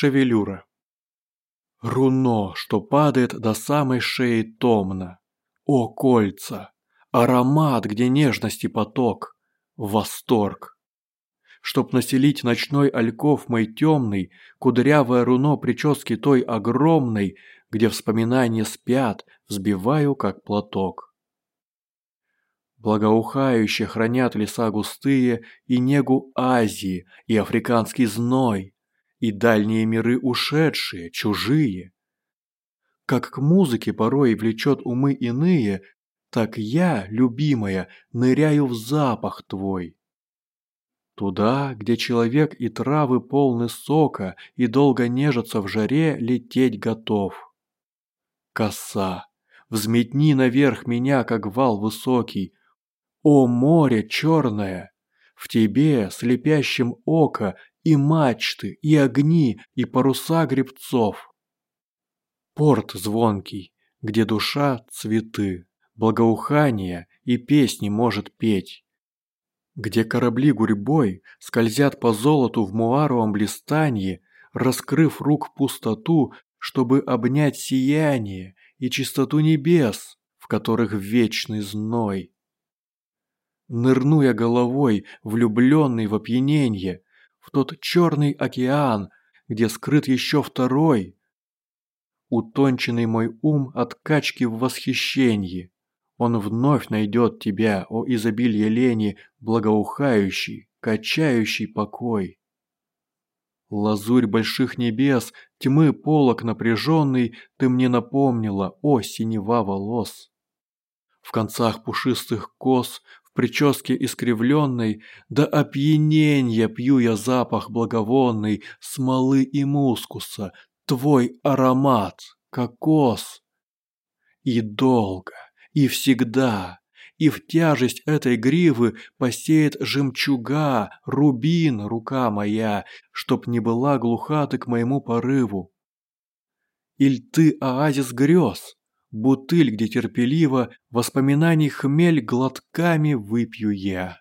Шевелюра. Руно, что падает до самой шеи томно. О, кольца! Аромат, где нежности поток. Восторг! Чтоб населить ночной альков мой темный, Кудрявое руно прически той огромной, Где вспоминания спят, взбиваю, как платок. Благоухающе хранят леса густые И негу Азии, и африканский зной, И дальние миры ушедшие, чужие. Как к музыке порой влечет умы иные, Так я, любимая, ныряю в запах твой. Туда, где человек и травы полны сока И долго нежатся в жаре, лететь готов. Коса, взметни наверх меня, как вал высокий, о море черное! В тебе, слепящим око, и мачты, и огни, и паруса гребцов. Порт звонкий, где душа – цветы, благоухание и песни может петь. Где корабли гурьбой скользят по золоту в муаровом блистанье, раскрыв рук пустоту, чтобы обнять сияние и чистоту небес, в которых вечный зной нырну я головой, влюбленный в опьяненье, тот черный океан, где скрыт еще второй. Утонченный мой ум от качки в восхищенье. Он вновь найдет тебя, о изобилие лени, благоухающий, качающий покой. Лазурь больших небес, тьмы полок напряженный, ты мне напомнила, о синева волос. В концах пушистых кос в прическе искривленной, до опьянения пью я запах благовонный, смолы и мускуса, твой аромат, кокос. И долго, и всегда, и в тяжесть этой гривы посеет жемчуга, рубин, рука моя, чтоб не была глуха ты к моему порыву. Иль ты оазис грез, бутыль, где терпеливо воспоминаний хмель глотками выпью я.